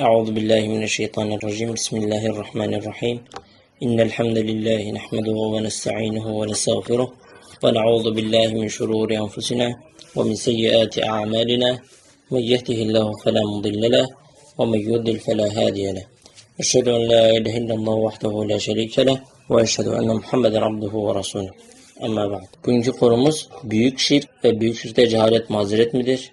أعوذ بالله من الشيطان الرجيم بسم الله الرحمن الرحيم إن الحمد لله نحمده ونستعينه ونستغفره ونعوذ بالله من شرور أنفسنا ومن سيئات أعمالنا من يهده الله فلا مضل له ومن يضلل فلا هادي له أشهد أن لا إله إلا الله وحده لا شريك له وأشهد أن محمدا عبده ورسوله Ama ba'd. Bugünkü konumuz büyük şirk ve büyük şirkte cehalet mazeret midir?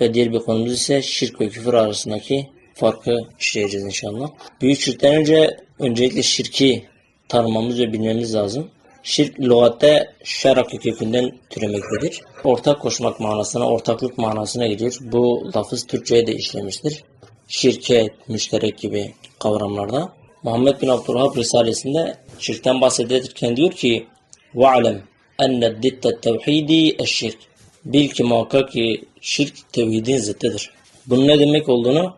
Ve diğer bir konumuz ise şirk ve küfür arasındaki farkı işleyeceğiz inşallah. Büyük şirkten önce öncelikle şirki tanımamız ve bilmemiz lazım. Şirk lügatte şerak kökünden türemektedir. Ortak koşmak manasına, ortaklık manasına geliyor. Bu lafız Türkçe'ye de işlemiştir. Şirket, müşterek gibi kavramlarda. Muhammed bin Abdülhab Risalesinde şirkten bahsederken diyor ki وَعْلَمْ اَنَّ الدِّتَّ التَّوْحِيدِ الشِّرْكِ Bil ki muhakkak ki şirk tevhidin zıttıdır. Bunun ne demek olduğunu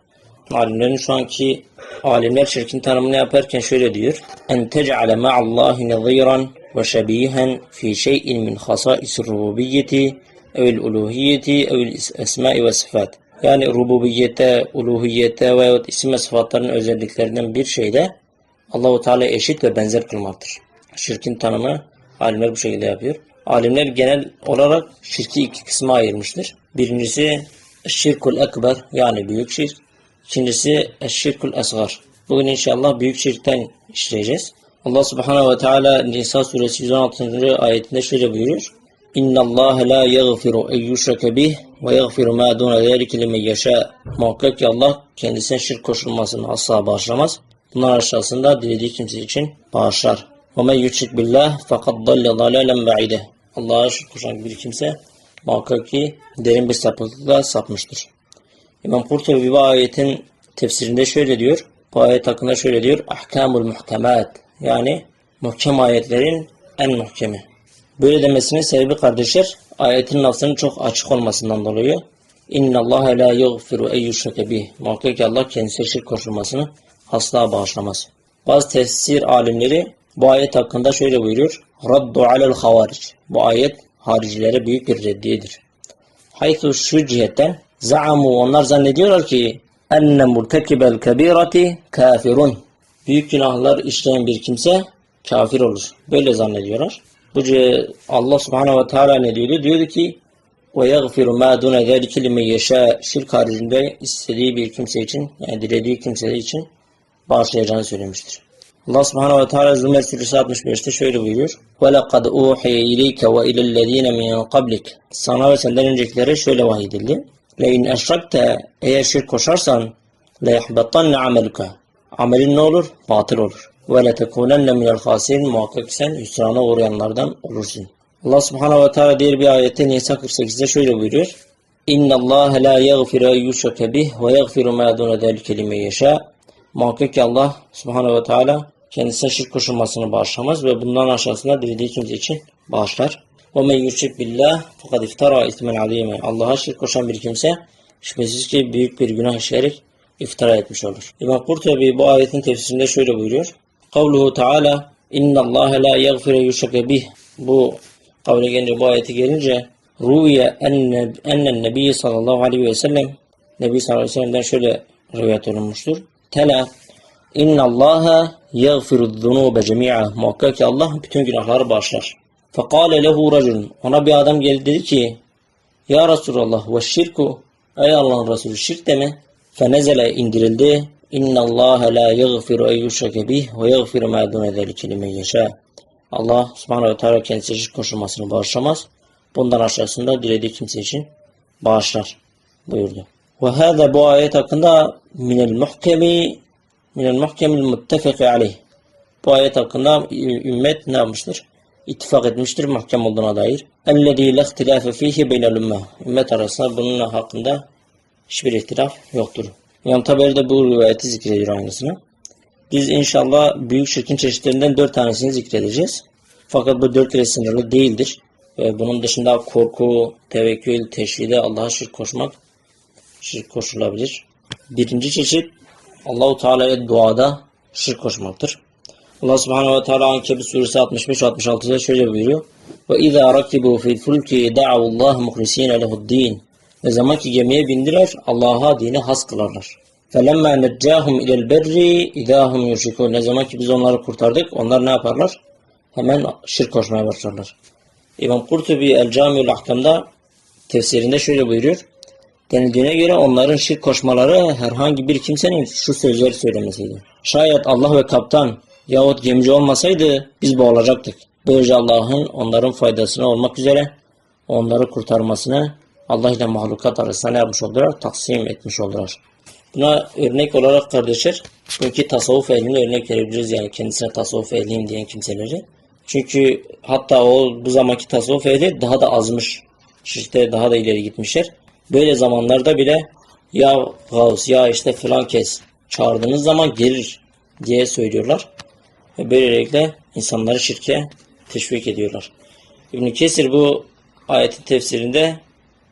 alimlerin şu anki alimler şirkin tanımını yaparken şöyle diyor. En tec'ale ma'allahi naziran ve şebihen fi şey'in min hasais rububiyyeti evil uluhiyyeti evil esma'i ve sıfat. Yani rububiyete, uluhiyete ve isim ve sıfatların özelliklerinden bir şeyde Allahu Teala eşit ve benzer kılmaktır. Şirkin tanımı alimler bu şekilde yapıyor. Alimler genel olarak şirki iki kısma ayırmıştır. Birincisi şirkul ekber yani büyük şirk. İkincisi Eşşirkül Esgar. Bugün inşallah büyük şirkten işleyeceğiz. Allah Subhanahu ve Teala Nisa suresi 116. ayetinde şöyle buyuruyor. İnna Allah la yaghfiru en yushraka bih ve yaghfiru ma dun zalika limen yasha. Muhakkak ki Allah kendisine şirk koşulmasını asla bağışlamaz. Bunlar aşağısında dilediği kimse için bağışlar. Ve men yushrik billah fakat dalle dalalen ba'ide. Allah'a şirk koşan bir kimse muhakkak ki derin bir sapıklıkla sapmıştır. İmam Kurtubi bu ayetin tefsirinde şöyle diyor. Bu ayet hakkında şöyle diyor. Ahkamul muhkemat yani muhkem ayetlerin en muhkemi. Böyle demesinin sebebi kardeşler ayetin lafzının çok açık olmasından dolayı. İnna Allah la yaghfiru en yushrake bih. Muhakkak Allah kendisine şirk koşulmasını asla bağışlamaz. Bazı tefsir alimleri bu ayet hakkında şöyle buyuruyor. Raddu alel havaric. Bu ayet haricilere büyük bir reddiyedir. Haythu şu cihetten za'amu onlar zannediyorlar ki enne murtekibel kebirati kafirun. Büyük günahlar işleyen bir kimse kafir olur. Böyle zannediyorlar. Bu Allah subhanehu ve teala ne diyordu? Diyordu ki ve yagfiru ma dune zelike limen yeşâ şirk haricinde istediği bir kimse için yani dilediği kimse için bağışlayacağını söylemiştir. Allah subhanehu ve teala Zümer suresi 65'te şöyle buyuruyor. وَلَقَدْ اُوحِيَ اِلَيْكَ وَاِلَى الَّذ۪ينَ مِنْ قَبْلِكَ Sana ve senden öncekilere şöyle vahyedildi. لَاِنْ اَشْرَكْتَ Eğer şirk koşarsan لَيَحْبَطَنَّ عَمَلُكَ Amelin ne olur? Batıl olur. وَلَتَكُونَنَّ مِنَ الْخَاسِرِينَ Muhakkak sen hüsrana uğrayanlardan olursun. Allah subhanehu ve teala diğer bir ayette Nisa 48'de şöyle buyuruyor. اِنَّ اللّٰهَ لَا يَغْفِرَ يُشْرَكَ بِهِ وَيَغْفِرُ مَا دُونَ ذَلِكَ لِمَنْ يَشَاءُ Muhakkak ki Allah subhanehu ve teala kendisine şirk koşulmasını bağışlamaz ve bundan aşağısında dilediği kimse için bağışlar. وَمَنْ يُشْرِكْ بِاللّٰهِ فَقَدْ اِفْتَرَى اِثْمًا عَظِيمًا Allah'a şirk koşan bir kimse şüphesiz ki büyük bir günah işleyerek iftira etmiş olur. İmam Kurtubi bu ayetin tefsirinde şöyle buyuruyor. Kavluhu Teala İnna Allah la yaghfiru yushraka bih. Bu kavle gelince bu ayeti gelince Ruye ennen nebi sallallahu aleyhi ve sellem Nebi sallallahu aleyhi ve sellem'den şöyle rivayet olunmuştur. Tela İnna Allaha yaghfiru zunuba cemi'a. Muhakkak ki Allah bütün günahları bağışlar. Fekale lehu racun. Ona bir adam geldi dedi ki Ya Resulallah ve şirku. Ey Allah'ın Resulü şirk deme. Fenezele indirildi. İnna Allaha la yaghfiru en yushrake bih ve yaghfiru ma dune zelike limen yasha. Allah subhanahu ve teala kendisi şirk koşulmasını bağışlamaz. Bundan aşağısında dilediği kimse için bağışlar buyurdu. Ve hâzâ bu ayet hakkında minel muhkemi minel muhkemil muttefiki aleyh. Bu ayet hakkında ümmet ne yapmıştır? İttifak etmiştir mahkem olduğuna dair. اَلَّذ۪ي لَاخْتِلَافَ ف۪يهِ بَيْنَ الْاُمَّةِ Ümmet arasında bunun hakkında hiçbir ihtilaf yoktur. İmam Taberi de bu rivayeti zikrediyor aynısını. Biz inşallah büyük şirkin çeşitlerinden dört tanesini zikredeceğiz. Fakat bu dört ile sınırlı değildir. Ve bunun dışında korku, tevekkül, teşhide, Allah'a şirk koşmak şirk koşulabilir. Birinci çeşit Allahu Teala'ya duada şirk koşmaktır. Allah Subhanahu ve Teala Ankebut suresi 65-66'da şöyle buyuruyor. Ve izâ rakibu fil fulki da'avullah muhlisîne lehu'd-dîn. Ne zaman ki gemiye bindiler Allah'a dini has kılarlar. فَلَمَّا نَجَّاهُمْ اِلَى الْبَرِّ اِذَا هُمْ يُشْرِكُونَ Ne zaman ki biz onları kurtardık, onlar ne yaparlar? Hemen şirk koşmaya başlarlar. İmam Kurtubi El-Camiül Ahkam'da tefsirinde şöyle buyuruyor. Denildiğine göre onların şirk koşmaları herhangi bir kimsenin şu sözleri söylemesiydi. Şayet Allah ve kaptan yahut gemici olmasaydı biz boğulacaktık. Böylece Allah'ın onların faydasına olmak üzere onları kurtarmasını Allah ile mahlukat arasında ne yapmış oldular? Taksim etmiş oldular. Buna örnek olarak kardeşler, çünkü tasavvuf ehlini örnek verebiliriz yani kendisine tasavvuf ehliyim diyen kimseleri. Çünkü hatta o bu zamanki tasavvuf ehli daha da azmış. İşte daha da ileri gitmişler. Böyle zamanlarda bile ya Gavs ya işte filan kes çağırdığınız zaman gelir diye söylüyorlar. Ve böylelikle insanları şirke teşvik ediyorlar. İbn Kesir bu ayetin tefsirinde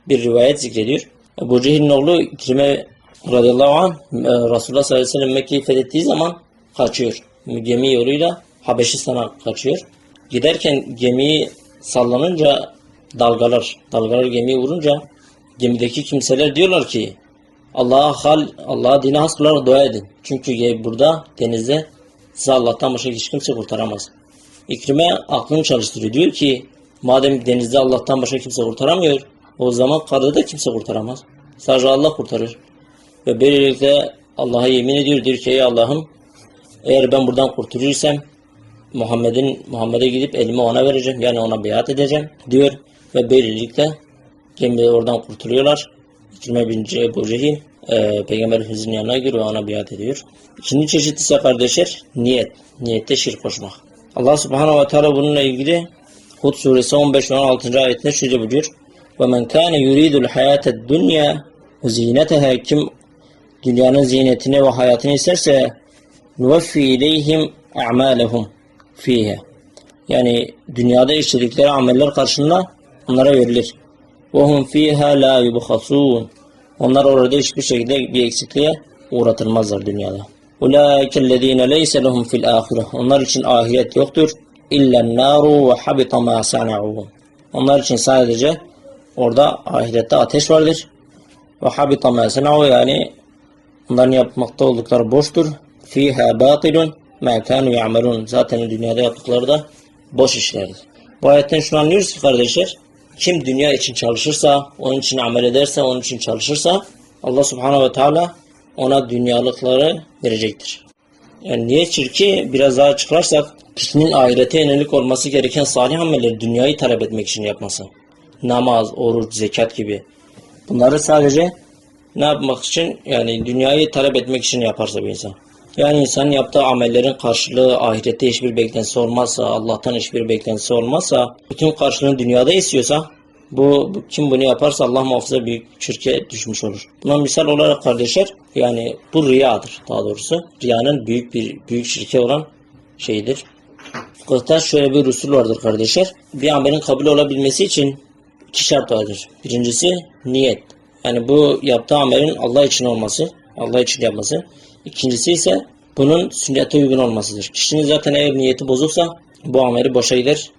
bir rivayet zikrediyor. Ebu Cehil'in oğlu İkrime radıyallahu anh e, Resulullah sallallahu aleyhi ve sellem Mekke'yi fethettiği zaman kaçıyor. Gemi yoluyla Habeşistan'a kaçıyor. Giderken gemiyi sallanınca dalgalar, dalgalar gemiyi vurunca gemideki kimseler diyorlar ki Allah'a hal, Allah'a dine has dua edin. Çünkü burada denizde size başka hiç kimse kurtaramaz. İkrime aklını çalıştırıyor. Diyor ki madem denizde Allah'tan başka kimse kurtaramıyor o zaman karada da kimse kurtaramaz. Sadece Allah kurtarır. Ve böylelikle Allah'a yemin ediyor. Diyor ki ey Allah'ım eğer ben buradan kurtulursam Muhammed'in Muhammed'e gidip elimi ona vereceğim. Yani ona biat edeceğim diyor. Ve böylelikle gemileri oradan kurtuluyorlar. İkrime bin Ebu Cehil e, Peygamber Efendimiz'in yanına giriyor ve ona biat ediyor. İkinci çeşit ise kardeşler niyet. Niyette şirk koşmak. Allah Subhanahu ve Teala bununla ilgili Hud suresi 15 ve 16. ayetinde şöyle buyuruyor. وَمَنْ كَانَ يُرِيدُ الْحَيَاةَ الدُّنْيَا وَزِينَتَهَا Kim dünyanın ziynetini ve hayatını isterse نُوَفِّي اِلَيْهِمْ اَعْمَالَهُمْ fihe. Yani dünyada işledikleri ameller karşılığında onlara verilir. وَهُمْ فِيهَا لَا يُبْخَسُونَ onlar orada hiçbir şekilde bir eksikliğe uğratılmazlar dünyada. Ulaikellezine leyse lehum fil ahire. Onlar için ahiret yoktur. İllen naru ve habita ma sana'u. Onlar için sadece orada ahirette ateş vardır. Ve habita ma sana'u yani onların yapmakta oldukları boştur. Fiha batilun ma kanu ya'malun. Zaten dünyada yaptıkları da boş işlerdir. Bu ayetten şunu anlıyoruz ki kardeşler kim dünya için çalışırsa, onun için amel ederse, onun için çalışırsa Allah Subhanahu ve Teala ona dünyalıkları verecektir. Yani niye çirki biraz daha açıklarsak kişinin ahirete yönelik olması gereken salih amelleri dünyayı talep etmek için yapması. Namaz, oruç, zekat gibi. Bunları sadece ne yapmak için yani dünyayı talep etmek için yaparsa bir insan. Yani insanın yaptığı amellerin karşılığı ahirette hiçbir beklentisi olmazsa, Allah'tan hiçbir beklentisi olmazsa, bütün karşılığını dünyada istiyorsa, bu, kim bunu yaparsa Allah muhafaza büyük şirke düşmüş olur. Buna misal olarak kardeşler, yani bu riyadır daha doğrusu. Riyanın büyük bir büyük şirke olan şeyidir. Fıkıhta şöyle bir usul vardır kardeşler. Bir amelin kabul olabilmesi için iki şart vardır. Birincisi niyet. Yani bu yaptığı amelin Allah için olması, Allah için yapması. İkincisi ise bunun sünnete uygun olmasıdır. Kişinin zaten eğer niyeti bozuksa bu ameli boşa gider,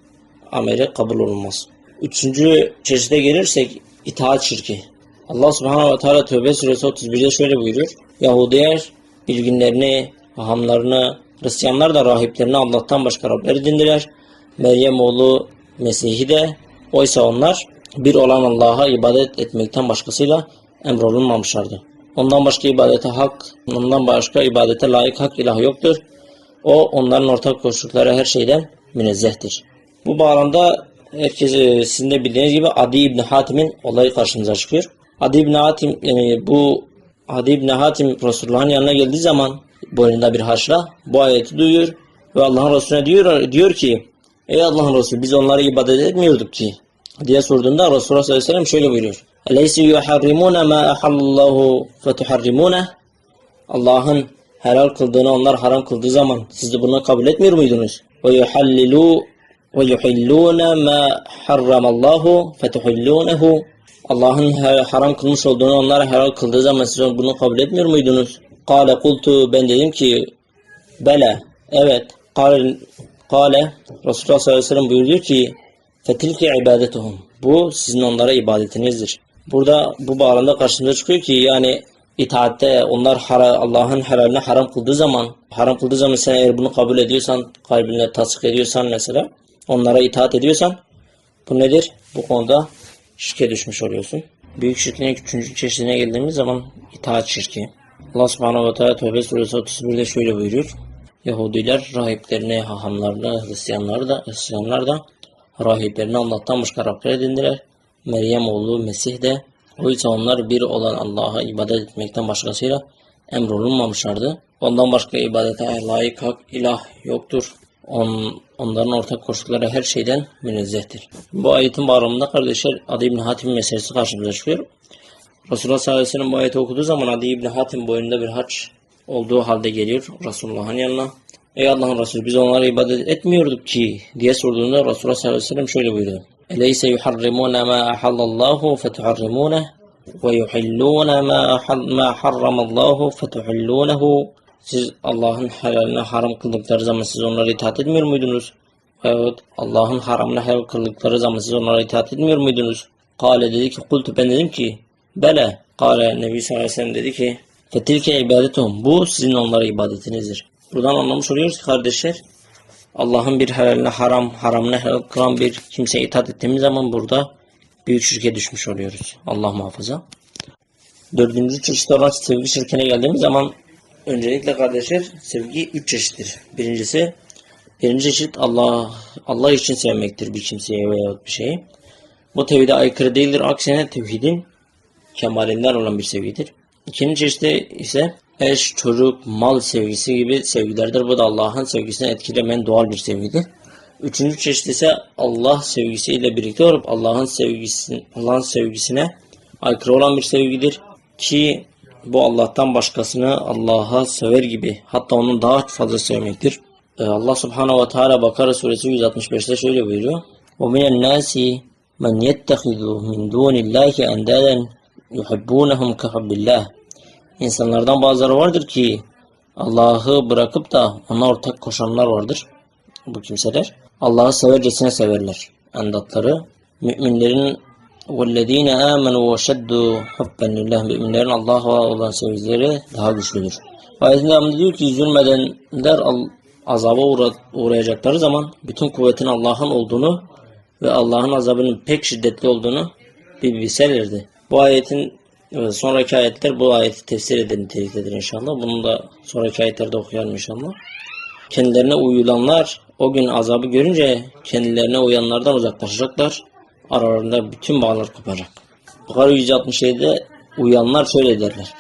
ameli kabul olunmaz. Üçüncü çeşide gelirsek itaat şirki. Allah subhanahu ve teala Tövbe suresi 31'de şöyle buyuruyor. Yahudiler bilginlerini, hahamlarını, Hristiyanlar da rahiplerini Allah'tan başka Rabler edindiler. Meryem oğlu Mesih'i de oysa onlar bir olan Allah'a ibadet etmekten başkasıyla emrolunmamışlardı. Ondan başka ibadete hak, ondan başka ibadete layık hak ilah yoktur. O onların ortak koştukları her şeyden münezzehtir. Bu bağlamda herkes e, sizin de bildiğiniz gibi Adi İbni Hatim'in olayı karşımıza çıkıyor. Adi İbni Hatim yani bu Adi İbni Hatim Resulullah'ın yanına geldiği zaman boynunda bir haşla bu ayeti duyuyor ve Allah'ın Resulüne diyor, diyor ki Ey Allah'ın Resulü biz onlara ibadet etmiyorduk ki diye sorduğunda Resulullah sallallahu aleyhi ve sellem şöyle buyuruyor. Eleysi yuharrimune ma ahallallahu fetuharrimune Allah'ın helal kıldığını onlar haram kıldığı zaman siz de bunu kabul etmiyor muydunuz? Ve yuhallilu ve yuhillune ma harramallahu fetuhillunehu Allah'ın haram kılmış olduğunu onlar helal kıldığı zaman siz bunu kabul etmiyor muydunuz? Kale kultu ben dedim ki bela evet kale, kale Resulullah sallallahu aleyhi ve sellem buyuruyor ki fetilke ibadetuhum bu sizin onlara ibadetinizdir. Burada bu bağlamda karşımıza çıkıyor ki yani itaatte onlar Allah'ın helaline haram kıldığı zaman haram kıldığı zaman sen eğer bunu kabul ediyorsan kalbinde tasdik ediyorsan mesela onlara itaat ediyorsan bu nedir? Bu konuda şirke düşmüş oluyorsun. Büyük şirkin üçüncü çeşidine geldiğimiz zaman itaat şirki. Allah subhanahu ve teala Tevbe suresi 31'de şöyle buyuruyor. Yahudiler rahiplerini, hahamlarını, Hristiyanlar da, Hristiyanlar da rahiplerini Allah'tan başka Rabler edindiler. Meryem oğlu Mesih de oysa onlar bir olan Allah'a ibadet etmekten başkasıyla emrolunmamışlardı. Ondan başka ibadete layık hak ilah yoktur. On, onların ortak koştukları her şeyden münezzehtir. Bu ayetin bağlamında kardeşler Adi İbni Hatim meselesi karşımıza çıkıyor. Resulullah sallallahu aleyhi ve sellem bu ayeti okuduğu zaman Adi İbni Hatim boyunda bir haç olduğu halde geliyor Resulullah'ın yanına. Ey Allah'ın Resulü biz onlara ibadet etmiyorduk ki diye sorduğunda Resulullah sallallahu aleyhi ve sellem şöyle buyurdu. Eleyse yuharrimune ma ahallallahu fetuharrimune ve yuhillune ma, ma harramallahu fetuhillunehu siz Allah'ın helaline haram kıldıkları zaman siz onlara itaat etmiyor muydunuz? Evet. Allah'ın haramına helal kıldıkları zaman siz onlara itaat etmiyor muydunuz? Kale dedi ki kultu ben dedim ki bele. Kale Nebi sallallahu dedi ki fetilke ibadetum bu sizin onlara ibadetinizdir. Buradan anlamış oluyoruz ki kardeşler Allah'ın bir helaline haram, haramına helal kılan bir kimseye itaat ettiğimiz zaman burada büyük şirke düşmüş oluyoruz. Allah muhafaza. Dördüncü çeşit olan sevgi şirkine geldiğimiz zaman öncelikle kardeşler sevgi üç çeşittir. Birincisi birinci çeşit Allah Allah için sevmektir bir kimseye veya bir şeyi. Bu tevhide aykırı değildir. Aksine tevhidin kemalinden olan bir sevgidir. İkinci çeşit ise eş, çocuk, mal sevgisi gibi sevgilerdir. Bu da Allah'ın sevgisini etkilemeyen doğal bir sevgidir. Üçüncü çeşit ise Allah sevgisiyle birlikte olup Allah'ın sevgisi, Allah'ın sevgisine aykırı olan bir sevgidir. Ki bu Allah'tan başkasını Allah'a sever gibi hatta onun daha fazla sevmektir. Ee, Allah Subhanahu ve Teala Bakara suresi 165'te şöyle buyuruyor. وَمِنَ النَّاسِ مَنْ يَتَّخِذُ مِنْ دُونِ اللّٰهِ اَنْدَادًا يُحِبُّونَهُمْ كَحُبِّ اللّٰهِ İnsanlardan bazıları vardır ki Allah'ı bırakıp da ona ortak koşanlar vardır. Bu kimseler Allah'ı severcesine severler. Endatları müminlerin وَالَّذ۪ينَ آمَنُوا وَشَدُّوا حُبًّا لِلّٰهِ Müminlerin Allah'a olan sevgileri daha güçlüdür. Ayetin devamında diyor ki zulmedenler al- azaba uğra- uğrayacakları zaman bütün kuvvetin Allah'ın olduğunu ve Allah'ın azabının pek şiddetli olduğunu bir bilselerdi. Bu ayetin e, sonraki ayetler bu ayeti tefsir eden niteliktedir inşallah. Bunu da sonraki ayetlerde okuyalım inşallah. Kendilerine uyulanlar o gün azabı görünce kendilerine uyanlardan uzaklaşacaklar. Aralarında bütün bağlar kopacak. Bukhara 167'de uyanlar şöyle derler.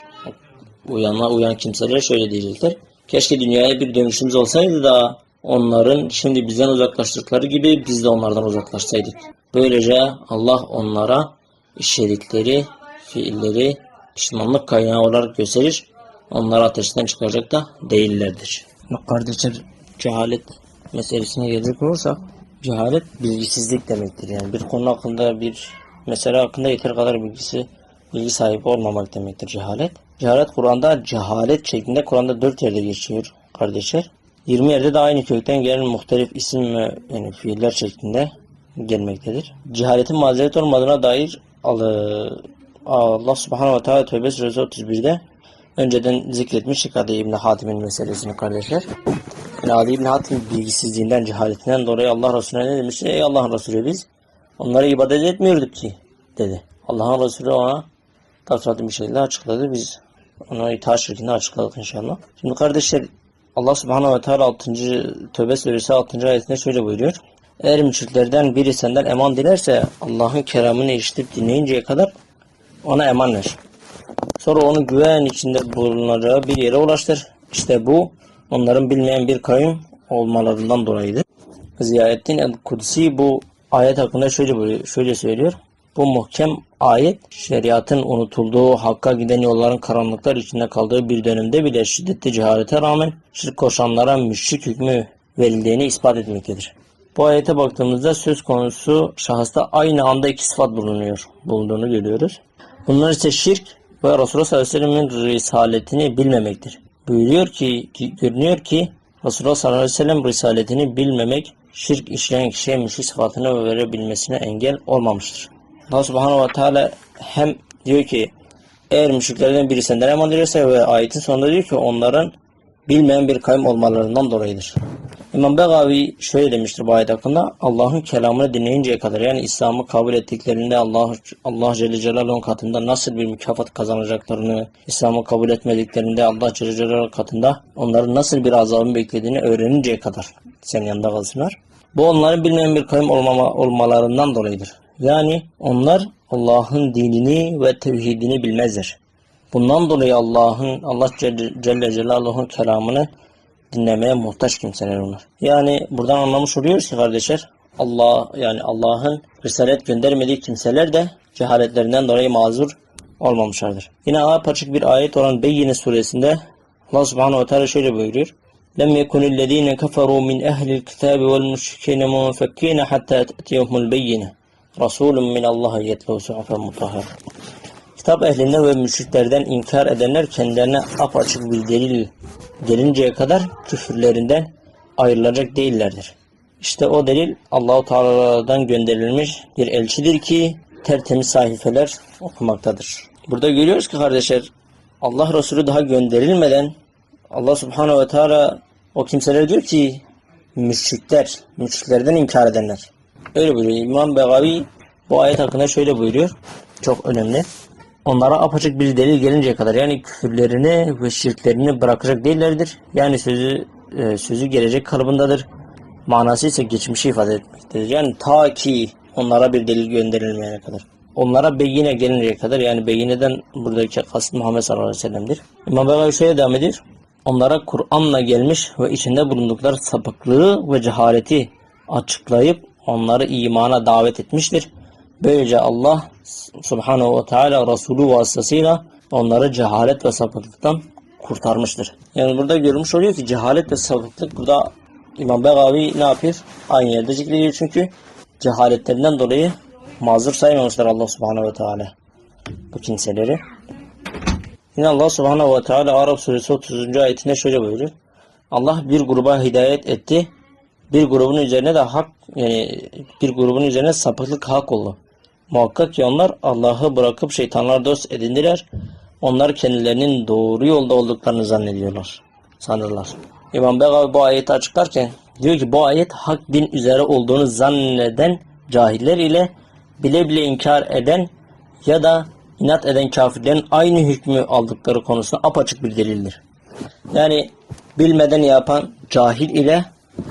Uyanlar, uyan kimseler şöyle diyecekler. Keşke dünyaya bir dönüşümüz olsaydı da onların şimdi bizden uzaklaştıkları gibi biz de onlardan uzaklaşsaydık. Böylece Allah onlara işledikleri fiilleri pişmanlık kaynağı olarak gösterir. Onları ateşten çıkaracak da değillerdir. Kardeşler cehalet meselesine gelecek olursak cehalet bilgisizlik demektir. Yani bir konu hakkında bir mesele hakkında yeter kadar bilgisi bilgi sahibi olmamak demektir cehalet. Cehalet Kur'an'da cehalet şeklinde Kur'an'da dört yerde geçiyor kardeşler. 20 yerde de aynı kökten gelen muhtelif isim ve yani fiiller şeklinde gelmektedir. Cehaletin mazeret olmadığına dair Al- Allah Subhanahu ve Teala Tövbe Suresi 31'de önceden zikretmiştik Adi İbni Hatim'in meselesini kardeşler. Yani Adi İbni Hatim bilgisizliğinden, cehaletinden dolayı Allah Resulüne ne demişti? Ey Allah'ın Resulü biz onlara ibadet etmiyorduk ki dedi. Allah'ın Resulü ona tafsilatlı bir şekilde açıkladı. Biz ona itaat şirkini açıkladık inşallah. Şimdi kardeşler Allah Subhanahu ve Teala 6. Tövbe Suresi 6. ayetinde şöyle buyuruyor. Eğer müşriklerden biri senden eman dilerse Allah'ın keramını işitip dinleyinceye kadar ona eman ver. Sonra onu güven içinde bulunacağı bir yere ulaştır. İşte bu onların bilmeyen bir kavim olmalarından dolayıdır. Ziyaettin el-Kudsi bu ayet hakkında şöyle şöyle söylüyor. Bu muhkem ayet şeriatın unutulduğu, hakka giden yolların karanlıklar içinde kaldığı bir dönemde bile şiddetli cehalete rağmen şirk koşanlara müşrik hükmü verildiğini ispat etmektedir. Bu ayete baktığımızda söz konusu şahısta aynı anda iki sıfat bulunuyor, bulunduğunu görüyoruz. Bunlar ise şirk ve Resulullah sallallahu aleyhi ve sellem'in risaletini bilmemektir. Buyuruyor ki, ki görünüyor ki Resulullah sallallahu aleyhi ve sellem risaletini bilmemek şirk işleyen kişiye müşrik sıfatını verebilmesine engel olmamıştır. Allah subhanahu ve teala hem diyor ki Eğer müşriklerden biri senden eman ve ayetin sonunda diyor ki onların bilmeyen bir kavim olmalarından dolayıdır. İmam Begavi şöyle demiştir bu ayet hakkında. Allah'ın kelamını dinleyinceye kadar yani İslam'ı kabul ettiklerinde Allah Allah Celle Celaluhu'nun katında nasıl bir mükafat kazanacaklarını, İslam'ı kabul etmediklerinde Allah Celle Celaluhu katında onların nasıl bir azabın beklediğini öğreninceye kadar senin yanında kalsınlar. Bu onların bilmeyen bir kavim olmama, olmalarından dolayıdır. Yani onlar Allah'ın dinini ve tevhidini bilmezler. Bundan dolayı Allah'ın Allah Celle, Celaluhu'nun kelamını dinlemeye muhtaç kimseler onlar. Yani buradan anlamış oluyoruz ki kardeşler Allah yani Allah'ın risalet göndermediği kimseler de cehaletlerinden dolayı mazur olmamışlardır. Yine apaçık bir ayet olan Beyyine suresinde Allah subhanahu ve teala şöyle buyuruyor. لم يكن الذين كفروا من أهل الكتاب والمشركين منفكين حتى تأتيهم البينة رسول من الله يتلو صحفا مطهرة Kitap ehlinden ve müşriklerden inkar edenler kendilerine apaçık bir delil gelinceye kadar küfürlerinden ayrılacak değillerdir. İşte o delil Allahu Teala'dan gönderilmiş bir elçidir ki tertemiz sayfeler okumaktadır. Burada görüyoruz ki kardeşler Allah Resulü daha gönderilmeden Allah Subhanahu ve Teala o kimseler diyor ki müşrikler, müşriklerden inkar edenler. Öyle buyuruyor. İmam Begavi bu ayet hakkında şöyle buyuruyor. Çok önemli. Onlara apaçık bir delil gelinceye kadar yani küfürlerini ve şirklerini bırakacak değillerdir. Yani sözü e, sözü gelecek kalıbındadır. Manası ise geçmişi ifade etmektedir. Yani ta ki onlara bir delil gönderilmeyene kadar. Onlara beyine gelinceye kadar yani beyineden buradaki kast Muhammed sallallahu aleyhi ve sellem'dir. İmam Begavi şöyle devam ediyor. Onlara Kur'an'la gelmiş ve içinde bulundukları sapıklığı ve cehaleti açıklayıp onları imana davet etmiştir. Böylece Allah Subhanahu ve Teala Resulü vasıtasıyla onları cehalet ve sapıklıktan kurtarmıştır. Yani burada görmüş oluyor ki cehalet ve sapıklık burada İmam Begavi ne yapıyor? Aynı yerde zikrediyor çünkü cehaletlerinden dolayı mazur saymamışlar Allah Subhanahu ve Teala bu kimseleri. Yine Allah Subhanahu ve Teala Arap suresi 30. ayetinde şöyle buyuruyor. Allah bir gruba hidayet etti. Bir grubun üzerine de hak yani bir grubun üzerine sapıklık hak oldu. Muhakkak ki onlar Allah'ı bırakıp şeytanlar dost edindiler. Onlar kendilerinin doğru yolda olduklarını zannediyorlar. Sanırlar. İmam Begavi bu ayeti açıklarken diyor ki bu ayet hak din üzere olduğunu zanneden cahiller ile bile bile inkar eden ya da inat eden kafirlerin aynı hükmü aldıkları konusunda apaçık bir delildir. Yani bilmeden yapan cahil ile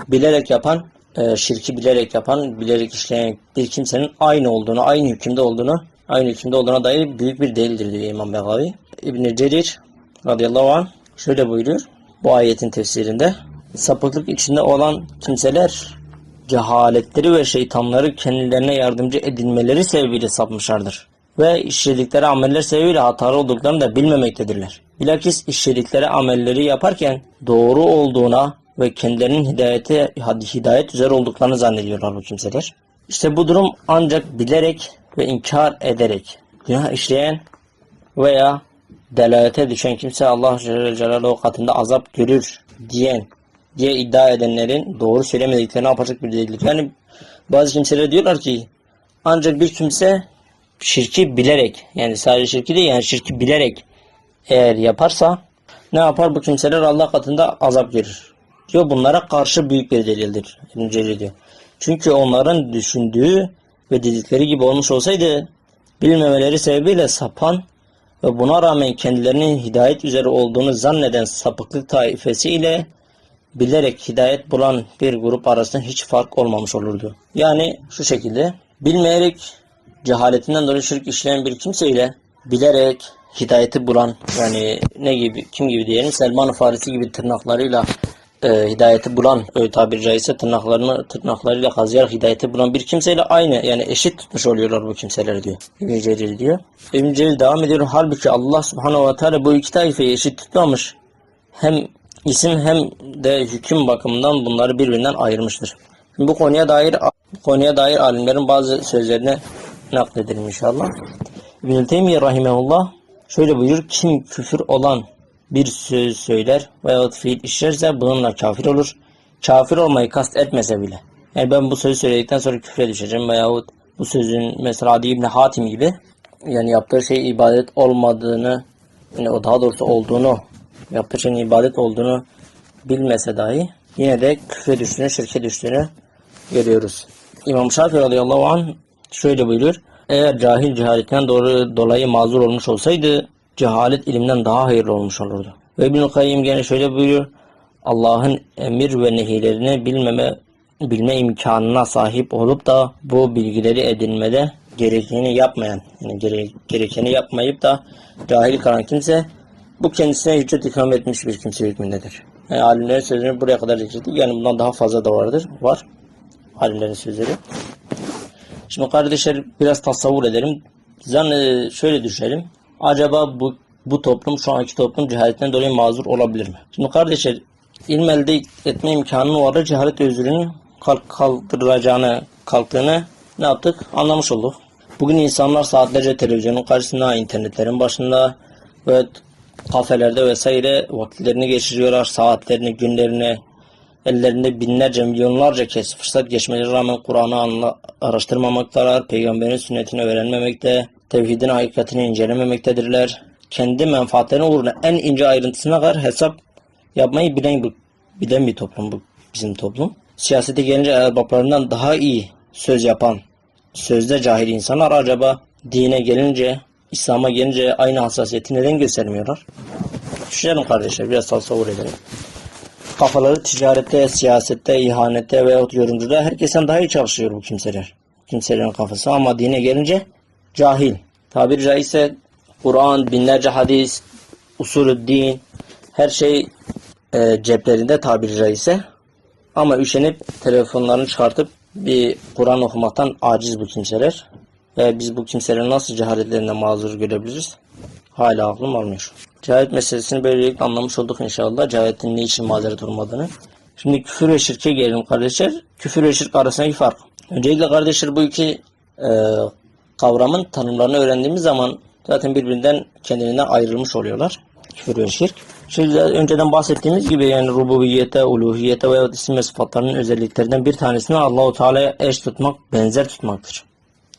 bilerek yapan, e, şirki bilerek yapan, bilerek işleyen bir kimsenin aynı olduğunu, aynı hükümde olduğunu, aynı hükümde olduğuna dair büyük bir delildir diyor İmam Begavi. İbn-i Cerir radıyallahu anh şöyle buyuruyor bu ayetin tefsirinde. Sapıklık içinde olan kimseler cehaletleri ve şeytanları kendilerine yardımcı edinmeleri sebebiyle sapmışlardır. Ve işledikleri ameller sebebiyle hatalı olduklarını da bilmemektedirler. Bilakis işledikleri amelleri yaparken doğru olduğuna ve kendilerinin hidayete, hidayet üzere olduklarını zannediyorlar bu kimseler. İşte bu durum ancak bilerek ve inkar ederek günah işleyen veya delalete düşen kimse Allah Celle Celaluhu katında azap görür diyen diye iddia edenlerin doğru söylemediklerini apaçık bir değildir. Yani bazı kimseler diyorlar ki ancak bir kimse şirki bilerek yani sadece şirki değil yani şirki bilerek eğer yaparsa ne yapar bu kimseler Allah katında azap görür. Diyor bunlara karşı büyük bir delildir. İbn Cerir diyor. Çünkü onların düşündüğü ve dedikleri gibi olmuş olsaydı bilmemeleri sebebiyle sapan ve buna rağmen kendilerinin hidayet üzere olduğunu zanneden sapıklık taifesi ile bilerek hidayet bulan bir grup arasında hiç fark olmamış olurdu. Yani şu şekilde bilmeyerek cehaletinden dolayı şirk işleyen bir kimse ile bilerek hidayeti bulan yani ne gibi kim gibi diyelim Selman Farisi gibi tırnaklarıyla e, hidayeti bulan öyle tabiri caizse tırnaklarını tırnaklarıyla kazıyarak hidayeti bulan bir kimseyle aynı yani eşit tutmuş oluyorlar bu kimseler diyor. İbn Celil diyor. İbn Celil devam ediyor. Halbuki Allah Subhanahu ve Teala bu iki taifeyi eşit tutmamış. Hem isim hem de hüküm bakımından bunları birbirinden ayırmıştır. Bu konuya dair bu konuya dair alimlerin bazı sözlerine nakledelim inşallah. İbn-i Teymiye Rahimehullah şöyle buyurur. Kim küfür olan bir söz söyler veyahut fiil işlerse bununla kafir olur. Kafir olmayı kast etmese bile. Yani ben bu sözü söyledikten sonra küfre düşeceğim veyahut bu sözün mesela Adi İbni Hatim gibi yani yaptığı şey ibadet olmadığını yani o daha doğrusu olduğunu yaptığı şeyin ibadet olduğunu bilmese dahi yine de küfre düştüğünü, şirke düştüğünü görüyoruz. İmam Şafii radıyallahu anh şöyle buyuruyor. Eğer cahil cehaletten doğru dolayı mazur olmuş olsaydı cehalet ilimden daha hayırlı olmuş olurdu. Ve İbn-i Kayyim gene şöyle buyuruyor. Allah'ın emir ve nehilerini bilmeme bilme imkanına sahip olup da bu bilgileri edinmede gerekeni yapmayan, yani gere, gerekeni yapmayıp da cahil kalan kimse bu kendisine hüccet ikram etmiş bir kimse hükmündedir. Yani alimlerin sözünü buraya kadar zikrettik. Yani bundan daha fazla da vardır. Var. Alimlerin sözleri. Şimdi kardeşler biraz tasavvur edelim. Zan şöyle düşünelim. Acaba bu bu toplum şu anki toplum cehaletten dolayı mazur olabilir mi? Şimdi kardeşler ilm elde etme imkanının vardı cehalet özrünün kalk kaldırılacağını kalktığını ne yaptık? Anlamış olduk. Bugün insanlar saatlerce televizyonun karşısında, internetlerin başında ve kafelerde vesaire vakitlerini geçiriyorlar. Saatlerini, günlerini, ellerinde binlerce, milyonlarca kez fırsat geçmeleri rağmen Kur'an'ı araştırmamaktalar. Peygamberin sünnetini öğrenmemekte, tevhidin hakikatini incelememektedirler. Kendi menfaatlerine uğruna en ince ayrıntısına kadar hesap yapmayı bilen, bu, bilen bir toplum bu bizim toplum. Siyasete gelince erbaplarından daha iyi söz yapan, sözde cahil insanlar acaba dine gelince, İslam'a gelince aynı hassasiyeti neden göstermiyorlar? Düşünelim kardeşler, biraz tasavvur edelim. Kafaları ticarette, siyasette, ihanette veyahut yorumcuda herkesten daha iyi çalışıyor bu kimseler. Kimselerin kafası ama dine gelince cahil. Tabiri caizse Kur'an, binlerce hadis, usulü din, her şey e, ceplerinde tabiri caizse. Ama üşenip telefonlarını çıkartıp bir Kur'an okumaktan aciz bu kimseler. Ve biz bu kimselerin nasıl cehaletlerine mazur görebiliriz? Hala aklım almıyor. Cehalet meselesini böylelikle anlamış olduk inşallah. Cehaletin ne için mazeret olmadığını. Şimdi küfür ve şirke gelelim kardeşler. Küfür ve şirk arasındaki fark. Öncelikle kardeşler bu iki e, kavramın tanımlarını öğrendiğimiz zaman zaten birbirinden kendiliğinden ayrılmış oluyorlar. Küfür ve şirk. Şimdi önceden bahsettiğimiz gibi yani rububiyete, uluhiyete veya isim ve sıfatlarının özelliklerinden bir tanesini Allahu Teala'ya eş tutmak, benzer tutmaktır.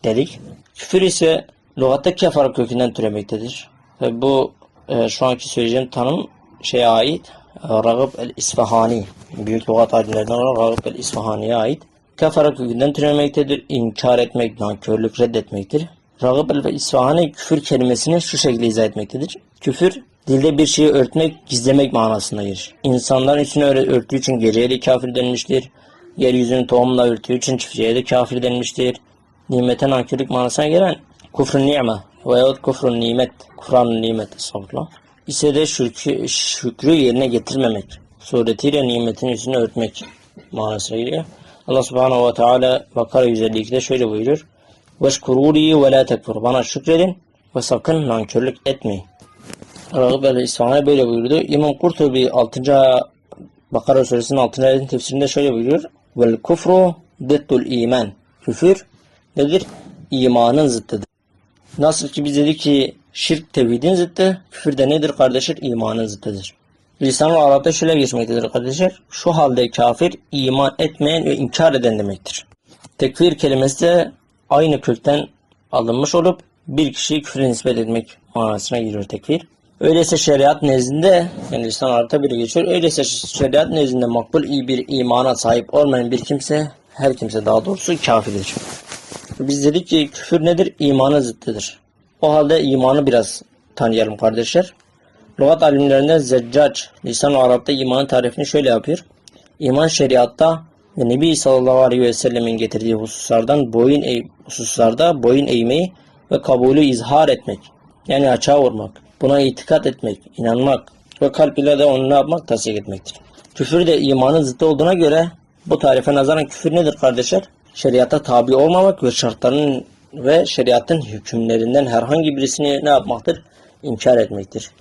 Dedik. Küfür ise lügatta kefar kökünden türemektedir. Ve bu e, şu anki söyleyeceğim tanım şeye ait. Ragıp el-İsfahani. Büyük lügat alimlerinden olan Ragıp el-İsfahani'ye ait. Kefara kökünden türemektedir. İnkar etmek, nankörlük reddetmektir. Ragıp el-İsfahani küfür kelimesini şu şekilde izah etmektedir. Küfür Dilde bir şeyi örtmek, gizlemek manasında gelir. İnsanların üstüne örttüğü için geceye de kafir denmiştir. Yeryüzünü tohumla örttüğü için çiftçiye de kafir denmiştir. Nimete nankörlük manasına gelen kufrun ni'me veyahut kufrun nimet, kufran nimet estağfurullah. ise de şükrü, şükrü yerine getirmemek suretiyle nimetin üstünü örtmek manasına geliyor. Allah subhanahu ve teala Bakara 152'de şöyle buyuruyor. Veşkurûli ve la tekfur. Bana şükredin ve sakın nankörlük etmeyin. Ragıp el-İsfahani böyle buyurdu. İmam Kurtubi 6. Bakara suresinin 6. ayetin tefsirinde şöyle buyuruyor. Vel kufru dettul iman. Küfür nedir? İmanın zıttıdır. Nasıl ki biz dedik ki şirk tevhidin zıttı, küfür de nedir kardeşler? İmanın zıttıdır. Lisan-ı Arap'ta şöyle geçmektedir kardeşler. Şu halde kafir iman etmeyen ve inkar eden demektir. Tekfir kelimesi de aynı kökten alınmış olup bir kişiyi küfre nispet etmek manasına giriyor tekfir. Öyleyse şeriat nezdinde, yani lisan arta biri geçiyor. Öyleyse şeriat nezdinde makbul iyi bir imana sahip olmayan bir kimse, her kimse daha doğrusu kafirdir. Biz dedik ki küfür nedir? İmanın zıttıdır. O halde imanı biraz tanıyalım kardeşler. Lugat alimlerinden Zeccac, lisan Arap'ta imanın tarifini şöyle yapıyor. İman şeriatta ve Nebi sallallahu aleyhi ve sellemin getirdiği hususlardan boyun eğ hususlarda boyun eğmeyi ve kabulü izhar etmek. Yani açığa vurmak Buna itikat etmek, inanmak ve kalp ile de onu ne yapmak? Tasdik etmektir. Küfür de imanın zıttı olduğuna göre bu tarife nazaran küfür nedir kardeşler? Şeriata tabi olmamak ve şartların ve şeriatın hükümlerinden herhangi birisini ne yapmaktır? İnkar etmektir.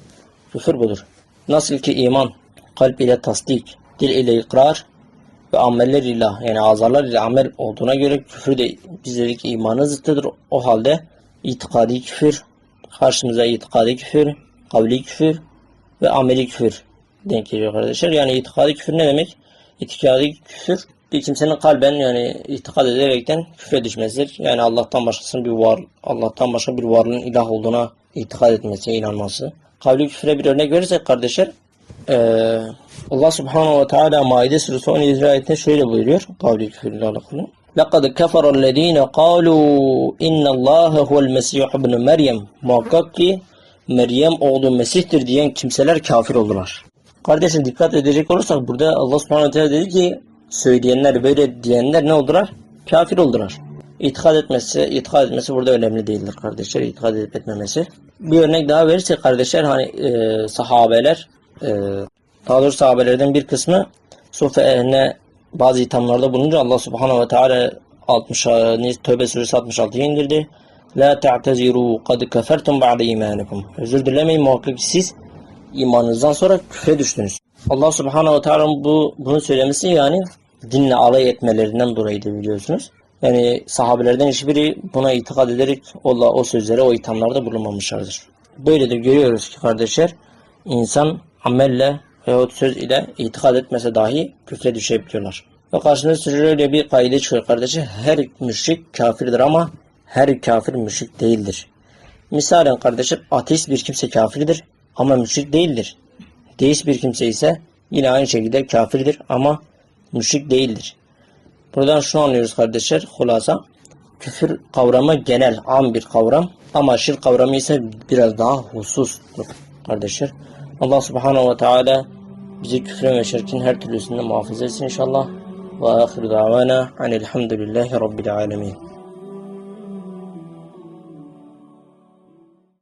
Küfür budur. Nasıl ki iman kalp ile tasdik, dil ile ikrar ve ameller ile yani azalar ile amel olduğuna göre küfür de biz dedik imanın zıttıdır. O halde itikadi küfür, karşımıza itikadi küfür, kavli küfür ve ameli küfür denk geliyor kardeşler. Yani itikadi küfür ne demek? İtikadi küfür bir kimsenin kalben yani itikad ederekten küfre düşmesidir. Yani Allah'tan başkasının bir var, Allah'tan başka bir varlığın ilah olduğuna itikad etmesi, inanması Kavli küfre bir örnek verirsek kardeşler, eee, Allah Subhanahu ve Teala Maide suresi 17. ayetinde şöyle buyuruyor. Kavli küfürle alakalı. لَقَدْ كَفَرَ الَّذ۪ينَ قَالُوا اِنَّ اللّٰهَ هُوَ الْمَسِيحُ ابْنُ Meryem Muhakkak ki Meryem oğlu Mesih'tir diyen kimseler kafir oldular. Kardeşim dikkat edecek olursak burada Allah subhanahu teala dedi ki söyleyenler böyle diyenler ne oldular? Kafir oldular. İtikad etmesi, itikad etmesi burada önemli değildir kardeşler. İtikad edip etmemesi. Bir örnek daha verirsek kardeşler hani e, sahabeler e, daha doğrusu sahabelerden bir kısmı Sufe ehline bazı ithamlarda bulununca Allah subhanahu ve teala 60 Tövbe suresi 66'yı indirdi. La ta'teziru kad kefertum ba'de imanikum. Özür dilemeyin muhakkak siz imanınızdan sonra küfre düştünüz. Allah subhanahu ve teala bu bunu söylemesi yani dinle alay etmelerinden dolayıdır biliyorsunuz. Yani sahabelerden hiçbiri buna itikad ederek o, o sözlere, o ithamlarda bulunmamışlardır. Böyle de görüyoruz ki kardeşler, insan amelle veyahut söz ile itikad etmese dahi küfre düşebiliyorlar. Ve karşınızda şöyle bir kaide çıkıyor kardeşler. Her müşrik kafirdir ama her kafir müşrik değildir. Misalen kardeşim ateist bir kimse kafirdir ama müşrik değildir. Deist bir kimse ise yine aynı şekilde kafirdir ama müşrik değildir. Buradan şunu anlıyoruz kardeşler. Hulasa küfür kavramı genel, am bir kavram ama şirk kavramı ise biraz daha husustur kardeşler. Allah subhanahu ve teala bizi küfrün ve şirkin her türlüsünden muhafaza etsin inşallah. Ve ahiru davana anilhamdülillahi rabbil alemin.